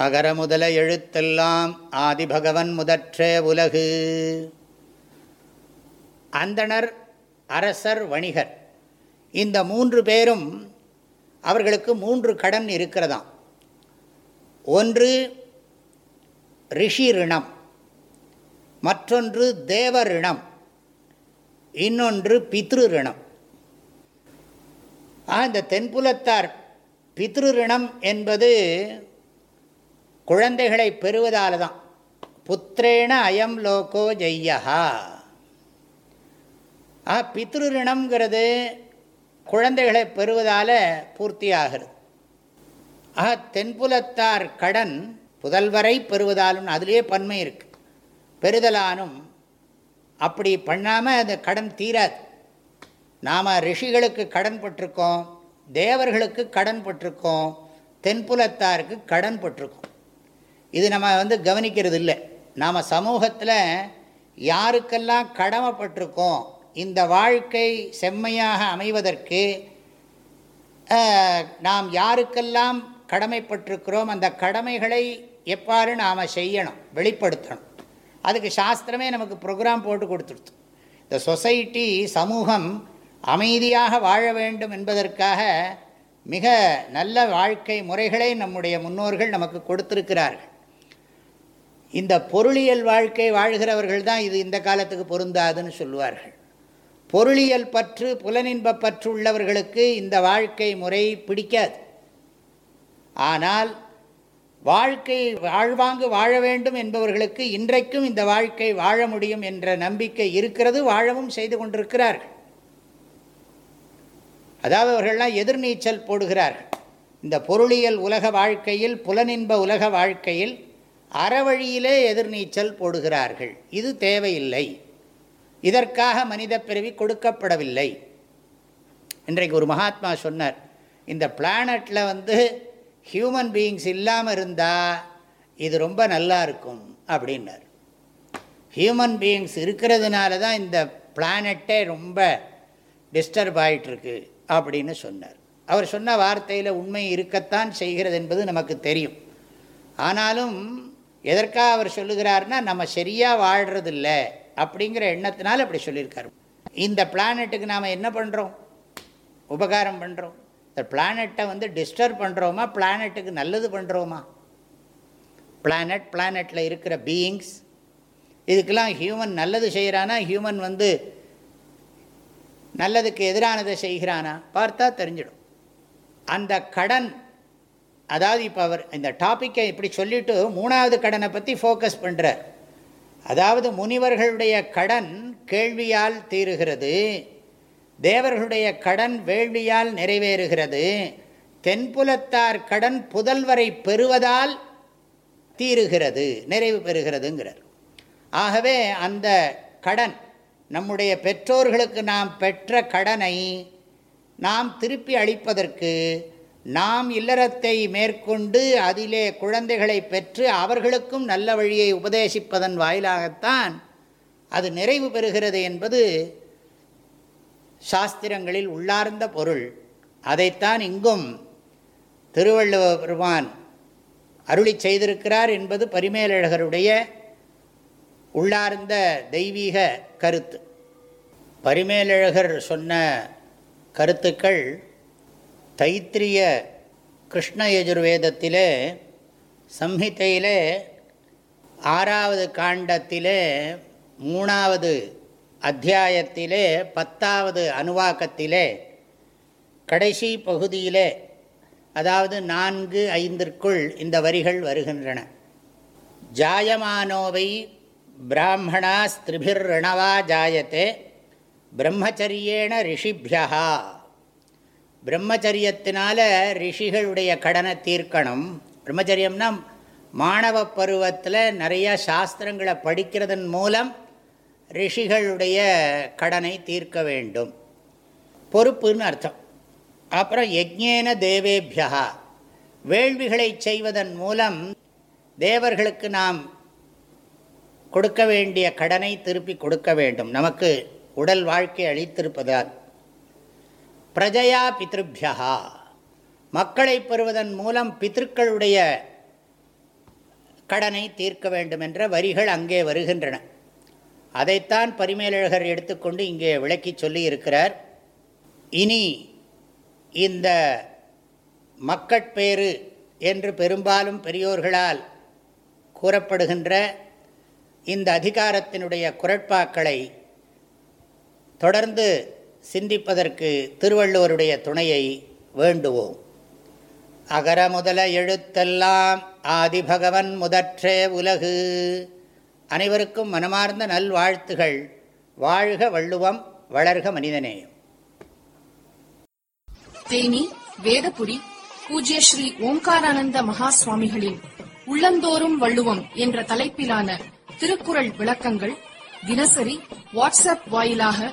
அகர முதல எழுத்தெல்லாம் ஆதிபகவன் முதற்றே உலகு. அந்தணர் அரசர் வணிகர். இந்த மூன்று பேரும் அவர்களுக்கு மூன்று கடன் இருக்கிறதாம். ஒன்று ரிஷி ரிணம் மற்றொன்று தேவ ரிணம் இன்னொன்று பித்ரு ரிணம். இந்த தென்புலத்தார் பித்ரு ரிணம் என்பது குழந்தைகளை பெறுவதால் தான் புத்திரேண அயம் லோகோ ஜெய்யா. ஆ பித்ருரிணம்ங்கிறது குழந்தைகளை பெறுவதால் பூர்த்தியாகிறது. ஆக தென்புலத்தார் கடன் புதல்வரை பெறுவதாலும் அதுலேயே பன்மை இருக்குது பெறுதலானும் அப்படி பண்ணாமல் அந்த கடன் தீராது. நாம் ரிஷிகளுக்கு கடன் பட்டிருக்கோம் தேவர்களுக்கு கடன் பட்டிருக்கோம் தென்புலத்தாருக்கு கடன் பட்டிருக்கோம். இது நம்ம வந்து கவனிக்கிறது இல்லை நாம் சமூகத்தில் யாருக்கெல்லாம் கடமைப்பட்டிருக்கோம் இந்த வாழ்க்கை செம்மையாக அமைவதற்கு நாம் யாருக்கெல்லாம் கடமைப்பட்டிருக்கிறோம் அந்த கடமைகளை எப்பாறு நாம் செய்யணும் வெளிப்படுத்தணும். அதுக்கு சாஸ்திரமே நமக்கு ப்ரோக்ராம் போட்டு கொடுத்துருது இந்த சொசைட்டி சமூகம் அமைதியாக வாழ வேண்டும் என்பதற்காக மிக நல்ல வாழ்க்கை முறைகளை நம்முடைய முன்னோர்கள் நமக்கு கொடுத்திருக்கிறார்கள். இந்த பொருளியல் வாழ்க்கை வாழ்கிறவர்கள் தான் இது இந்த காலத்துக்கு பொருந்தாதுன்னு சொல்லுவார்கள். பொருளியல் பற்று புலனின்ப பற்று உள்ளவர்களுக்கு இந்த வாழ்க்கை முறை பிடிக்காது. ஆனால் வாழ்க்கை வாழ்வாங்கு வாழ வேண்டும் என்பவர்களுக்கு இன்றைக்கும் இந்த வாழ்க்கை வாழ முடியும் என்ற நம்பிக்கை இருக்கிறது வாழவும் செய்து கொண்டிருக்கிறார்கள். அதாவது அவர்கள்லாம் எதிர்நீச்சல் போடுகிறார்கள். இந்த பொருளியல் உலக வாழ்க்கையில் புலனின்ப உலக வாழ்க்கையில் அறவழியிலே எதிர்நீச்சல் போடுகிறார்கள். இது தேவையில்லை. இதற்காக மனித பிறவி கொடுக்கப்படவில்லை. இன்றைக்கு ஒரு மகாத்மா சொன்னார் இந்த பிளானட்டில் வந்து ஹியூமன் பீயிங்ஸ் இல்லாமல் இருந்தால் இது ரொம்ப நல்லா இருக்கும் அப்படின்னார். ஹியூமன் பீயிங்ஸ் இருக்கிறதுனால தான் இந்த பிளானட்டே ரொம்ப டிஸ்டர்ப் ஆகிட்டுருக்கு அப்படின்னு சொன்னார். அவர் சொன்ன வார்த்தையில் உண்மை இருக்கத்தான் செய்கிறது என்பது நமக்கு தெரியும். ஆனாலும் எதற்காக அவர் சொல்லுகிறார்னா நம்ம சரியாக வாழ்கிறதில்ல அப்படிங்கிற எண்ணத்தினால் அப்படி சொல்லியிருக்காரு. இந்த பிளானெட்டுக்கு நாம் என்ன பண்ணுறோம் உபகாரம் பண்ணுறோம் இந்த பிளானெட்டை வந்து டிஸ்டர்ப் பண்ணுறோமா பிளானெட்டுக்கு நல்லது பண்ணுறோமா பிளானட் பிளானட்டில் இருக்கிற பீயிங்ஸ் இதுக்கெல்லாம் ஹியூமன் நல்லது செய்கிறானா ஹியூமன் வந்து நல்லதுக்கு எதிரானதை செய்கிறானா? பார்த்தா தெரிஞ்சிடும். அந்த கடன் அதாவது இப்போ அவர் இந்த டாப்பிக்கை இப்படி சொல்லிவிட்டு மூணாவது கடனை பற்றி ஃபோக்கஸ் பண்ணுறார் அதாவது முனிவர்களுடைய கடன் கேள்வியால் தீருகிறது தேவர்களுடைய கடன் வேள்வியால் நிறைவேறுகிறது தென்புலத்தார் கடன் புதல்வரை பெறுவதால் தீருகிறது நிறைவு பெறுகிறதுங்கிறார். ஆகவே அந்த கடன் நம்முடைய பெற்றோர்களுக்கு நாம் பெற்ற கடனை நாம் திருப்பி அளிப்பதற்கு நாம் இல்லறத்தை மேற்கொண்டு அதிலே குழந்தைகளை பெற்று அவர்களுக்கும் நல்ல வழியை உபதேசிப்பதன் வாயிலாகத்தான் அது நிறைவு பெறுகிறது என்பது சாஸ்திரங்களில் உள்ளார்ந்த பொருள். அதைத்தான் இங்கும் திருவள்ளுவ பெருமான் அருளி செய்திருக்கிறார் என்பது பரிமேலழகருடைய உள்ளார்ந்த தெய்வீக கருத்து. பரிமேலழகர் சொன்ன கருத்துக்கள் தைத்திரிய கிருஷ்ண யஜுர்வேதத்திலே சம்ஹிதையிலே ஆறாவது காண்டத்திலே மூணாவது அத்தியாயத்திலே பத்தாவது அணுவாக்கத்திலே கடைசி பகுதியிலே அதாவது நான்கு ஐந்திற்குள் இந்த வரிகள் வருகின்றன. ஜாயமானோவை பிராமணா ஜாயத்தே பிரம்மச்சரியேண ரிஷிபியா பிரம்மச்சரியத்தினால ரிஷிகளுடைய கடனை தீர்க்கணும். பிரம்மச்சரியம்னா மாணவ பருவத்தில் நிறையா சாஸ்திரங்களை படிக்கிறதன் மூலம் ரிஷிகளுடைய கடனை தீர்க்க வேண்டும். பொறுப்புன்னு அர்த்தம். அப்புறம் யஜ்ஞேன தேவேபியா. வேள்விகளை செய்வதன் மூலம் தேவர்களுக்கு நாம் கொடுக்க வேண்டிய கடனை திருப்பி கொடுக்க வேண்டும். நமக்கு உடல் வாழ்க்கை அளித்திருப்பதால். பிரஜயா பித்ருபியா. மக்களை பெறுவதன் மூலம் பித்திருக்களுடைய கடனை தீர்க்க வேண்டும் என்ற வரிகள் அங்கே வருகின்றன. அதைத்தான் பரிமேலழகர் எடுத்துக்கொண்டு இங்கே விளக்கி சொல்லி இருக்கிறார் இனி இந்த மக்கட்பேறு என்று பெரும்பாலும் பெரியோர்களால் கூறப்படுகின்ற இந்த அதிகாரத்தினுடைய குரட்பாக்களை தொடர்ந்து சிந்திப்பதற்கு திருவள்ளுவருடைய துணையை வேண்டுவோம். அகர முதல எழுத்தெல்லாம் ஆதிபகவன் முதற்றே உலகு. அனைவருக்கும் மனமார்ந்த நல்வாழ்த்துகள். வாழ்க வள்ளுவம் வளர்க மனிதநேயம் தேனி வேதபுடி பூஜ்ய ஸ்ரீ ஓம்காரானந்த மகா சுவாமிகளின் உள்ளந்தோறும் வள்ளுவம் என்ற தலைப்பிலான திருக்குறள் விளக்கங்கள் தினசரி வாட்ஸ்அப் வாயிலாக